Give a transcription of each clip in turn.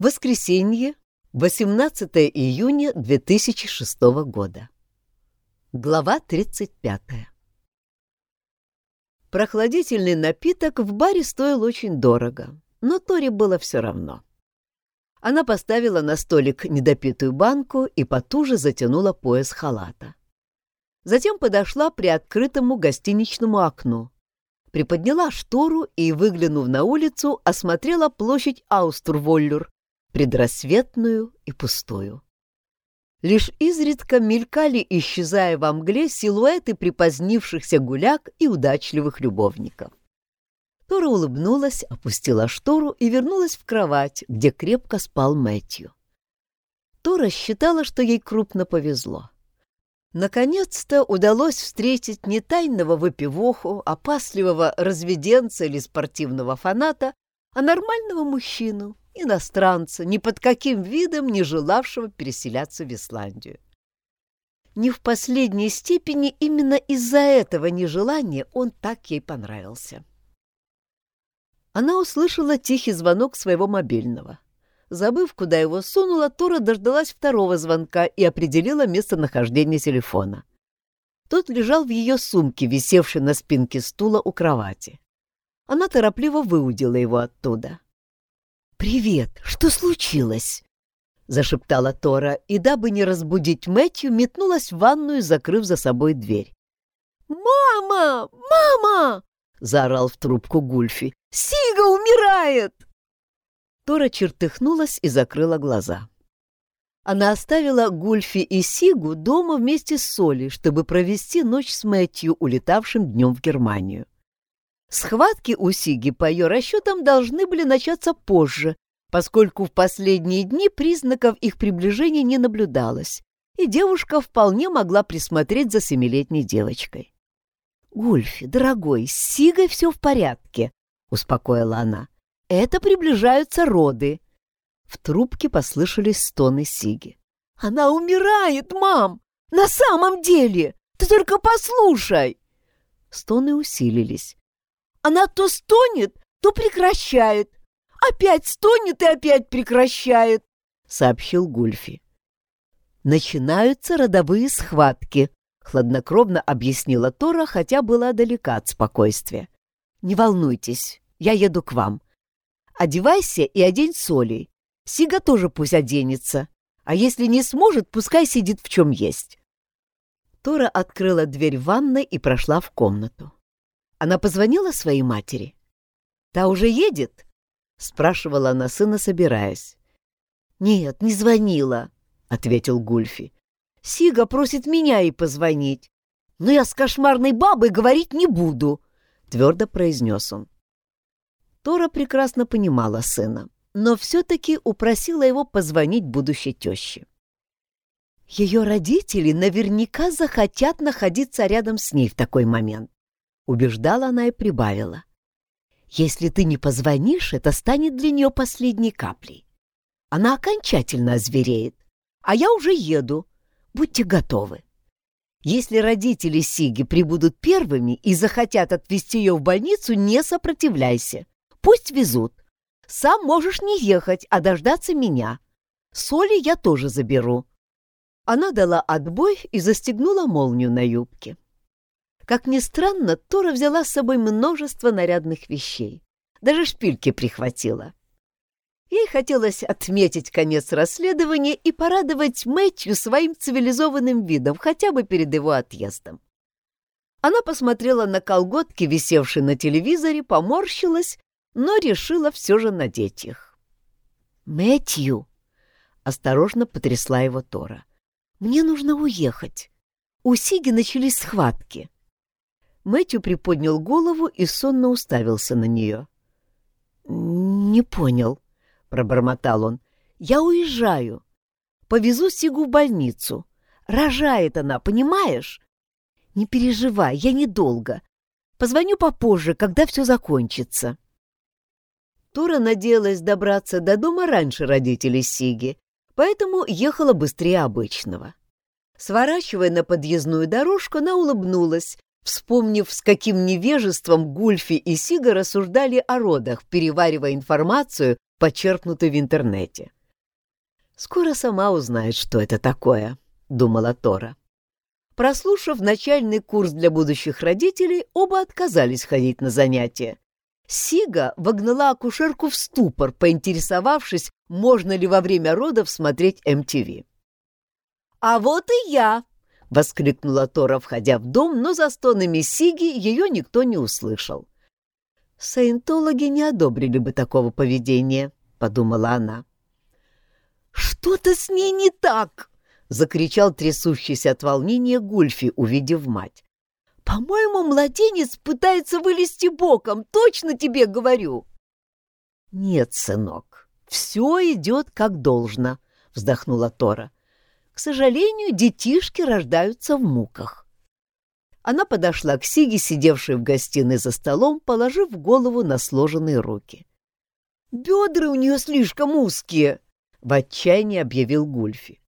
Воскресенье, 18 июня 2006 года. Глава 35. Прохладительный напиток в баре стоил очень дорого, но Тори было все равно. Она поставила на столик недопитую банку и потуже затянула пояс халата. Затем подошла при открытому гостиничному окну, приподняла штору и, выглянув на улицу, осмотрела площадь Аустурволлюр, предрассветную и пустую. Лишь изредка мелькали, исчезая во мгле, силуэты припозднившихся гуляк и удачливых любовников. Тора улыбнулась, опустила штору и вернулась в кровать, где крепко спал Мэтью. Тора считала, что ей крупно повезло. Наконец-то удалось встретить не тайного выпивоху, опасливого разведенца или спортивного фаната, а нормального мужчину, иностранца, ни под каким видом не желавшего переселяться в Исландию. Не в последней степени именно из-за этого нежелания он так ей понравился. Она услышала тихий звонок своего мобильного. Забыв, куда его сунула, Тора дождалась второго звонка и определила местонахождение телефона. Тот лежал в ее сумке, висевшей на спинке стула у кровати. Она торопливо выудила его оттуда. «Привет! Что случилось?» — зашептала Тора, и, дабы не разбудить Мэтью, метнулась в ванную, закрыв за собой дверь. «Мама! Мама!» — заорал в трубку Гульфи. «Сига умирает!» Тора чертыхнулась и закрыла глаза. Она оставила Гульфи и Сигу дома вместе с Соли, чтобы провести ночь с Мэтью, улетавшим днем в Германию. Схватки у Сиги, по ее расчетам, должны были начаться позже, поскольку в последние дни признаков их приближения не наблюдалось, и девушка вполне могла присмотреть за семилетней девочкой. «Гульфи, дорогой, с Сигой все в порядке», — успокоила она. Это приближаются роды. В трубке послышались стоны Сиги. Она умирает, мам! На самом деле! Ты только послушай! Стоны усилились. Она то стонет, то прекращает. Опять стонет и опять прекращает, сообщил Гульфи. Начинаются родовые схватки, хладнокровно объяснила Тора, хотя была далека от спокойствия. Не волнуйтесь, я еду к вам. Одевайся и одень соли. Сига тоже пусть оденется. А если не сможет, пускай сидит в чем есть. Тора открыла дверь ванной и прошла в комнату. Она позвонила своей матери. «Та уже едет?» — спрашивала она сына, собираясь. «Нет, не звонила», — ответил Гульфи. «Сига просит меня и позвонить. Но я с кошмарной бабой говорить не буду», — твердо произнес он. Тора прекрасно понимала сына, но все-таки упросила его позвонить будущей теще. Ее родители наверняка захотят находиться рядом с ней в такой момент. Убеждала она и прибавила. Если ты не позвонишь, это станет для нее последней каплей. Она окончательно озвереет, а я уже еду. Будьте готовы. Если родители Сиги прибудут первыми и захотят отвезти ее в больницу, не сопротивляйся. Пусть везут. Сам можешь не ехать, а дождаться меня. Соли я тоже заберу». Она дала отбой и застегнула молнию на юбке. Как ни странно, Тора взяла с собой множество нарядных вещей. Даже шпильки прихватила. Ей хотелось отметить конец расследования и порадовать Мэтью своим цивилизованным видом хотя бы перед его отъездом. Она посмотрела на колготки, висевшие на телевизоре, поморщилась но решила все же надеть их. «Мэтью!» — осторожно потрясла его Тора. «Мне нужно уехать. У Сиги начались схватки». Мэтью приподнял голову и сонно уставился на нее. «Не понял», — пробормотал он. «Я уезжаю. Повезу Сигу в больницу. Рожает она, понимаешь? Не переживай, я недолго. Позвоню попозже, когда все закончится». Тура надеялась добраться до дома раньше родителей Сиги, поэтому ехала быстрее обычного. Сворачивая на подъездную дорожку, она улыбнулась, вспомнив, с каким невежеством Гульфи и Сига рассуждали о родах, переваривая информацию, почерпнутый в интернете. «Скоро сама узнает, что это такое», — думала Тора. Прослушав начальный курс для будущих родителей, оба отказались ходить на занятия. Сига вогнала акушерку в ступор, поинтересовавшись, можно ли во время родов смотреть MTV. «А вот и я!» — воскликнула Тора, входя в дом, но за стонами Сиги ее никто не услышал. «Саентологи не одобрили бы такого поведения», — подумала она. «Что-то с ней не так!» — закричал трясущийся от волнения Гульфи, увидев мать. «По-моему, младенец пытается вылезти боком, точно тебе говорю!» «Нет, сынок, все идет как должно», — вздохнула Тора. «К сожалению, детишки рождаются в муках». Она подошла к Сиге, сидевшей в гостиной за столом, положив голову на сложенные руки. «Бедра у нее слишком узкие!» — в отчаянии объявил Гульфи.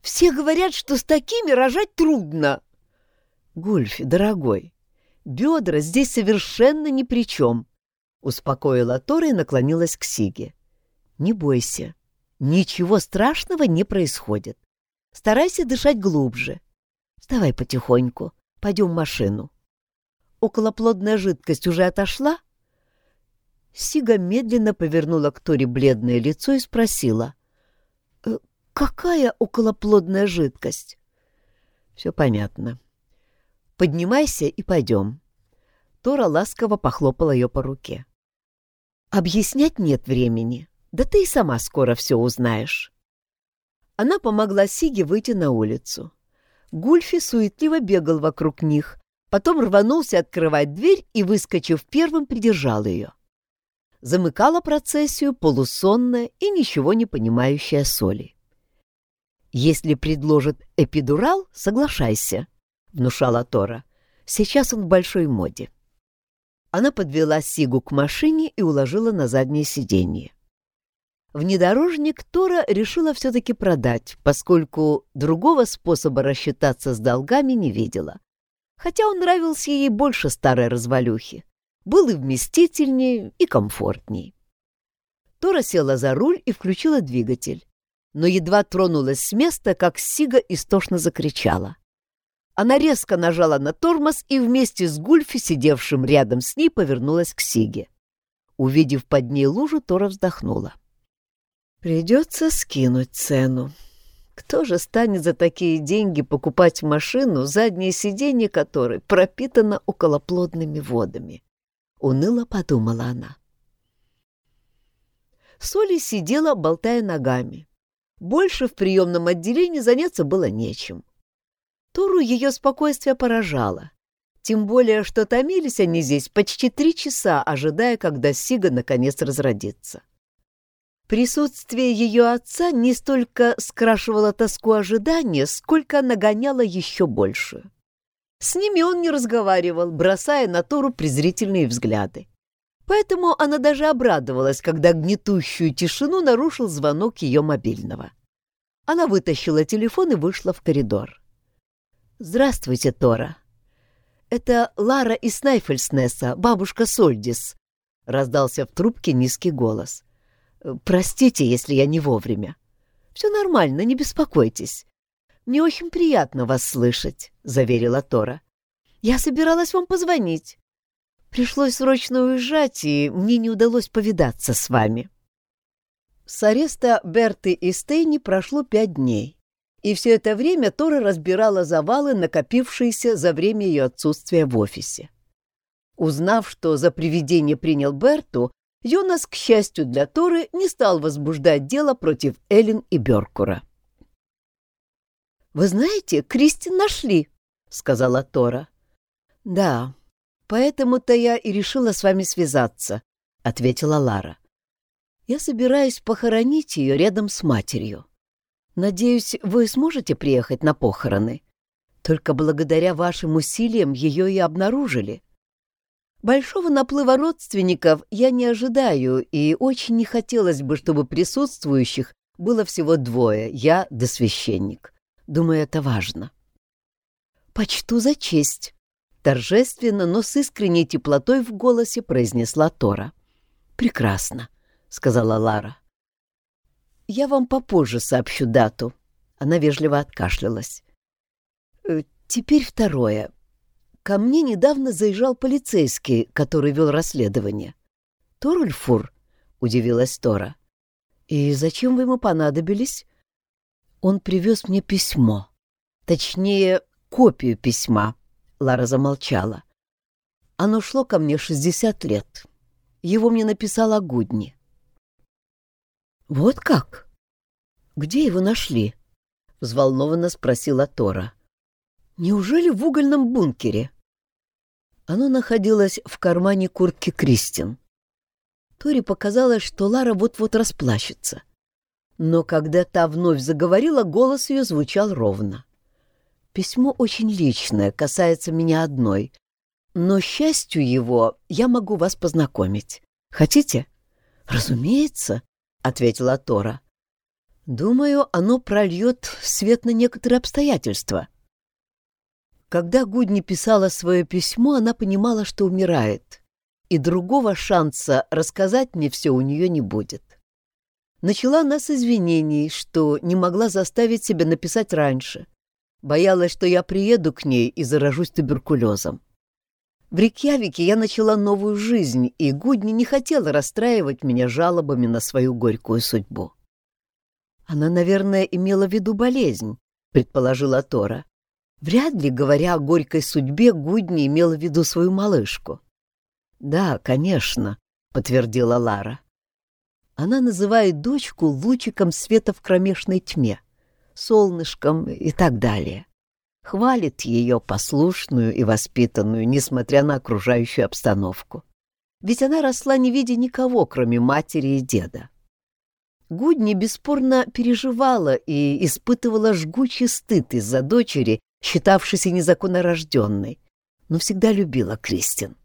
«Все говорят, что с такими рожать трудно!» «Гульфи, дорогой, бедра здесь совершенно ни при чем!» — успокоила Тора и наклонилась к Сиге. «Не бойся, ничего страшного не происходит. Старайся дышать глубже. Вставай потихоньку, Пойдем в машину. Околоплодная жидкость уже отошла? Сига медленно повернула к Торе бледное лицо и спросила. «Э, «Какая околоплодная жидкость?» «Все понятно. Поднимайся и пойдем». Тора ласково похлопала ее по руке. «Объяснять нет времени. Да ты и сама скоро все узнаешь». Она помогла Сиге выйти на улицу. Гульфи суетливо бегал вокруг них, потом рванулся открывать дверь и, выскочив первым, придержал ее. Замыкала процессию полусонная и ничего не понимающая Соли. «Если предложат эпидурал, соглашайся», — внушала Тора. «Сейчас он в большой моде». Она подвела Сигу к машине и уложила на заднее сиденье. Внедорожник Тора решила все-таки продать, поскольку другого способа рассчитаться с долгами не видела. Хотя он нравился ей больше старой развалюхи. Был и вместительнее, и комфортней. Тора села за руль и включила двигатель. Но едва тронулась с места, как Сига истошно закричала. Она резко нажала на тормоз и вместе с Гульфи, сидевшим рядом с ней, повернулась к Сиге. Увидев под ней лужу, Тора вздохнула. — Придется скинуть цену. Кто же станет за такие деньги покупать машину, заднее сиденье которой пропитано околоплодными водами? Уныло подумала она. Соли сидела, болтая ногами. Больше в приемном отделении заняться было нечем. Туру ее спокойствие поражало. Тем более, что томились они здесь почти три часа, ожидая, когда Сига наконец разродится. Присутствие ее отца не столько скрашивало тоску ожидания, сколько нагоняло еще больше. С ними он не разговаривал, бросая на Тору презрительные взгляды. Поэтому она даже обрадовалась, когда гнетущую тишину нарушил звонок ее мобильного. Она вытащила телефон и вышла в коридор. «Здравствуйте, Тора. Это Лара из Снайфельснеса, бабушка Сольдис», — раздался в трубке низкий голос. Простите, если я не вовремя. Все нормально, не беспокойтесь. Мне очень приятно вас слышать, заверила Тора. Я собиралась вам позвонить. Пришлось срочно уезжать, и мне не удалось повидаться с вами. С ареста Берты и Стейни прошло пять дней, и все это время Тора разбирала завалы, накопившиеся за время ее отсутствия в офисе. Узнав, что за привидение принял Берту, Йонас, к счастью для Торы, не стал возбуждать дело против Эллен и Бёркура. «Вы знаете, Кристин нашли», — сказала Тора. «Да, поэтому-то я и решила с вами связаться», — ответила Лара. «Я собираюсь похоронить ее рядом с матерью. Надеюсь, вы сможете приехать на похороны. Только благодаря вашим усилиям ее и обнаружили». Большого наплыва родственников я не ожидаю, и очень не хотелось бы, чтобы присутствующих было всего двое, я да священник. Думаю, это важно. «Почту за честь», — торжественно, но с искренней теплотой в голосе произнесла Тора. «Прекрасно», — сказала Лара. я вам попозже сообщу дату. Она вежливо откашлялась. Э, теперь второе. Ко мне недавно заезжал полицейский, который вел расследование. Торульфур, удивилась Тора. И зачем вы ему понадобились? Он привез мне письмо. Точнее, копию письма. Лара замолчала. Оно шло ко мне 60 лет. Его мне написала Гудни. «Вот как? Где его нашли?» — взволнованно спросила Тора. «Неужели в угольном бункере?» Оно находилось в кармане куртки Кристин. Торе показалось, что Лара вот-вот расплачется. Но когда та вновь заговорила, голос ее звучал ровно. «Письмо очень личное, касается меня одной, но счастью его я могу вас познакомить. Хотите?» «Разумеется», — ответила Тора. «Думаю, оно прольет свет на некоторые обстоятельства». Когда Гудни писала свое письмо, она понимала, что умирает, и другого шанса рассказать мне все у нее не будет. Начала она с извинений, что не могла заставить себя написать раньше. Боялась, что я приеду к ней и заражусь туберкулезом. В Рикьявике я начала новую жизнь, и Гудни не хотела расстраивать меня жалобами на свою горькую судьбу. Она, наверное, имела в виду болезнь, предположила Тора. Вряд ли, говоря о горькой судьбе, Гудни имела в виду свою малышку. Да, конечно, подтвердила Лара. Она называет дочку лучиком света в кромешной тьме, солнышком и так далее хвалит ее послушную и воспитанную, несмотря на окружающую обстановку. Ведь она росла не видя никого, кроме матери и деда. Гудни бесспорно переживала и испытывала жгучий стыд из-за дочери, считавшейся незаконнорожденной, но всегда любила Кристин.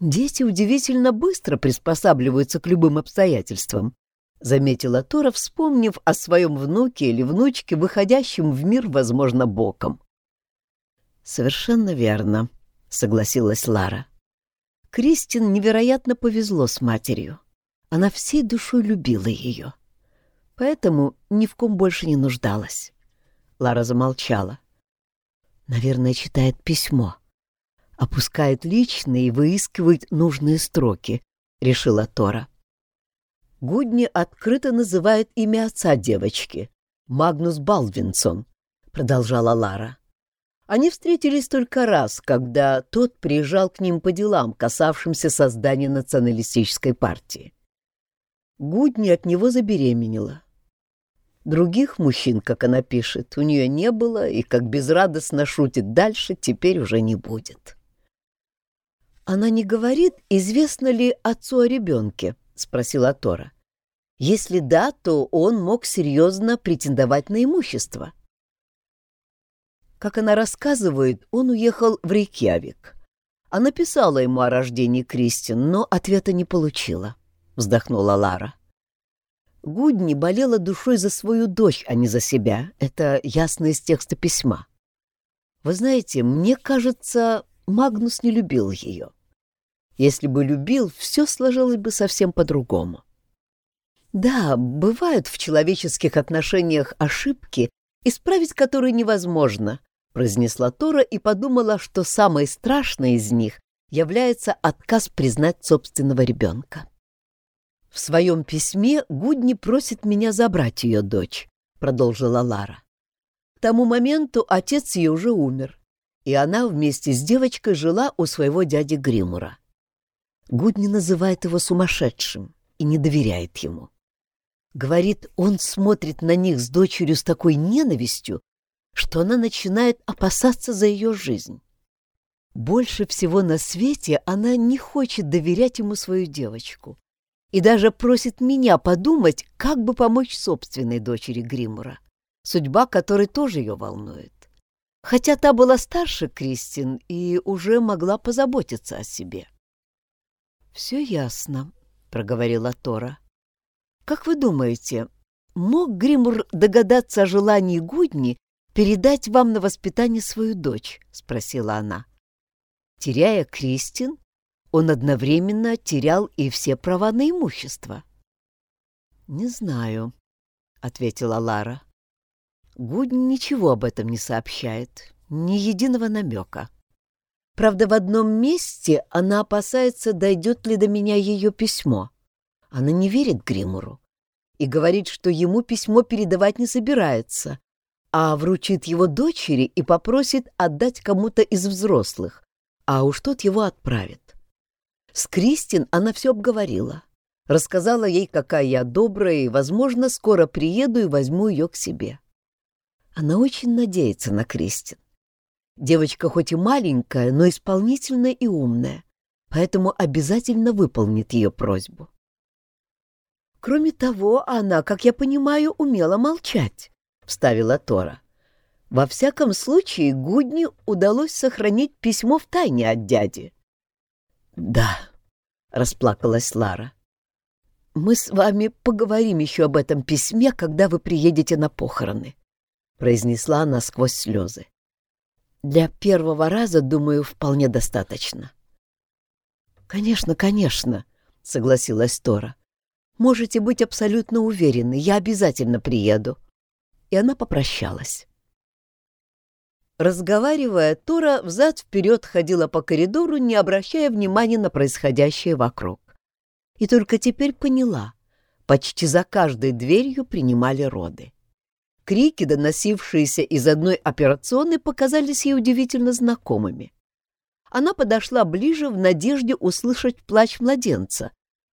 Дети удивительно быстро приспосабливаются к любым обстоятельствам, заметила Тора, вспомнив о своем внуке или внучке, выходящем в мир, возможно, боком. «Совершенно верно», — согласилась Лара. Кристин невероятно повезло с матерью. Она всей душой любила ее. Поэтому ни в ком больше не нуждалась. Лара замолчала. Наверное, читает письмо. Опускает личные и выискивает нужные строки, решила Тора. Гудни открыто называет имя отца девочки — Магнус Балвинсон, — продолжала Лара. Они встретились только раз, когда тот приезжал к ним по делам, касавшимся создания националистической партии. Гудни от него забеременела. Других мужчин, как она пишет, у нее не было, и как безрадостно шутит дальше, теперь уже не будет. «Она не говорит, известно ли отцу о ребенке?» — спросила Тора. Если да, то он мог серьезно претендовать на имущество. Как она рассказывает, он уехал в Рейкьявик. Она писала ему о рождении Кристин, но ответа не получила, — вздохнула Лара. Гудни болела душой за свою дочь, а не за себя. Это ясно из текста письма. Вы знаете, мне кажется, Магнус не любил ее. Если бы любил, все сложилось бы совсем по-другому. Да, бывают в человеческих отношениях ошибки, исправить которые невозможно, произнесла Тора и подумала, что самое страшное из них является отказ признать собственного ребенка. В своем письме Гудни просит меня забрать ее дочь, продолжила Лара. К тому моменту отец ее уже умер, и она вместе с девочкой жила у своего дяди Гримура. Гудни называет его сумасшедшим и не доверяет ему. Говорит, он смотрит на них с дочерью с такой ненавистью, что она начинает опасаться за ее жизнь. Больше всего на свете она не хочет доверять ему свою девочку и даже просит меня подумать, как бы помочь собственной дочери Гримура, судьба которой тоже ее волнует. Хотя та была старше Кристин и уже могла позаботиться о себе. «Все ясно», — проговорила Тора. Как вы думаете, мог Гримур догадаться о желании Гудни передать вам на воспитание свою дочь? — спросила она. Теряя Кристин, он одновременно терял и все права на имущество. «Не знаю», — ответила Лара. Гудни ничего об этом не сообщает, ни единого намека. Правда, в одном месте она опасается, дойдет ли до меня ее письмо. Она не верит Гримуру и говорит, что ему письмо передавать не собирается, а вручит его дочери и попросит отдать кому-то из взрослых, а уж тот его отправит. С Кристин она все обговорила. Рассказала ей, какая я добрая, и, возможно, скоро приеду и возьму ее к себе. Она очень надеется на Кристин. Девочка хоть и маленькая, но исполнительная и умная, поэтому обязательно выполнит ее просьбу. Кроме того, она, как я понимаю, умела молчать, — вставила Тора. Во всяком случае, Гудни удалось сохранить письмо в тайне от дяди. — Да, — расплакалась Лара. — Мы с вами поговорим еще об этом письме, когда вы приедете на похороны. — произнесла она сквозь слезы. «Для первого раза, думаю, вполне достаточно». «Конечно, конечно», — согласилась Тора. «Можете быть абсолютно уверены, я обязательно приеду». И она попрощалась. Разговаривая, Тора взад-вперед ходила по коридору, не обращая внимания на происходящее вокруг. И только теперь поняла, почти за каждой дверью принимали роды. Крики, доносившиеся из одной операционной, показались ей удивительно знакомыми. Она подошла ближе в надежде услышать плач младенца,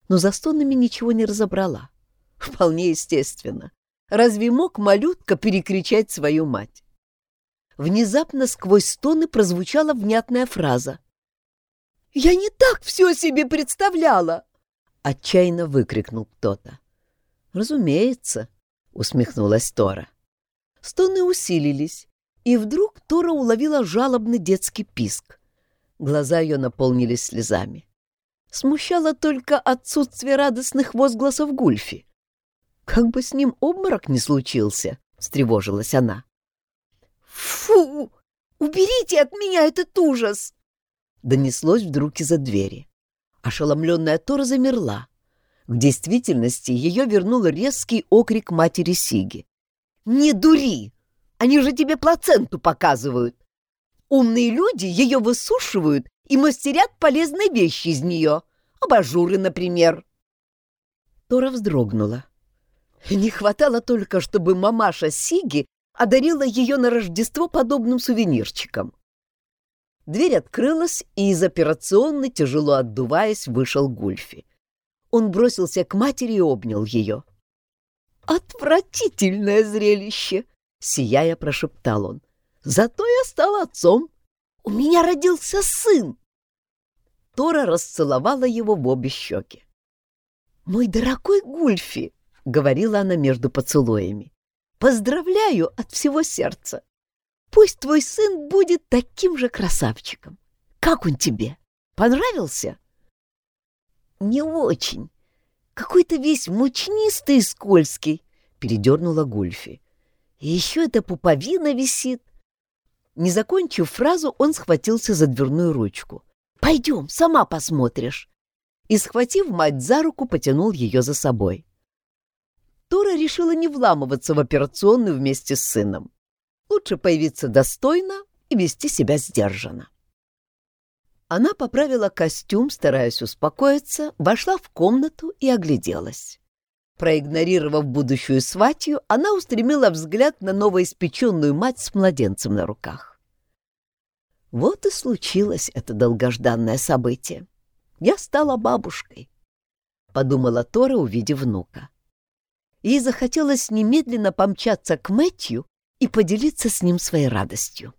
но за стонами ничего не разобрала. Вполне естественно. Разве мог малютка перекричать свою мать? Внезапно сквозь стоны прозвучала внятная фраза. «Я не так все себе представляла!» — отчаянно выкрикнул кто-то. «Разумеется», — усмехнулась Тора. Стоны усилились, и вдруг Тора уловила жалобный детский писк. Глаза ее наполнились слезами. Смущало только отсутствие радостных возгласов Гульфи. «Как бы с ним обморок не случился!» — встревожилась она. «Фу! Уберите от меня этот ужас!» Донеслось вдруг из-за двери. Ошеломленная Тора замерла. В действительности ее вернул резкий окрик матери Сиги. «Не дури! Они же тебе плаценту показывают! Умные люди ее высушивают и мастерят полезные вещи из нее, абажуры, например!» Тора вздрогнула. Не хватало только, чтобы мамаша Сиги одарила ее на Рождество подобным сувенирчиком. Дверь открылась, и из операционной, тяжело отдуваясь, вышел Гульфи. Он бросился к матери и обнял ее. «Отвратительное зрелище!» — сияя прошептал он. «Зато я стал отцом. У меня родился сын!» Тора расцеловала его в обе щеки. «Мой дорогой Гульфи!» — говорила она между поцелуями. «Поздравляю от всего сердца! Пусть твой сын будет таким же красавчиком. Как он тебе? Понравился?» «Не очень», какой-то весь мучнистый и скользкий, — передернула Гульфи. И еще эта пуповина висит. Не закончив фразу, он схватился за дверную ручку. «Пойдем, сама посмотришь!» И, схватив мать за руку, потянул ее за собой. Тора решила не вламываться в операционную вместе с сыном. Лучше появиться достойно и вести себя сдержанно. Она поправила костюм, стараясь успокоиться, вошла в комнату и огляделась. Проигнорировав будущую сватью, она устремила взгляд на новоиспеченную мать с младенцем на руках. Вот и случилось это долгожданное событие. Я стала бабушкой, — подумала Тора, увидев внука. Ей захотелось немедленно помчаться к Мэтью и поделиться с ним своей радостью.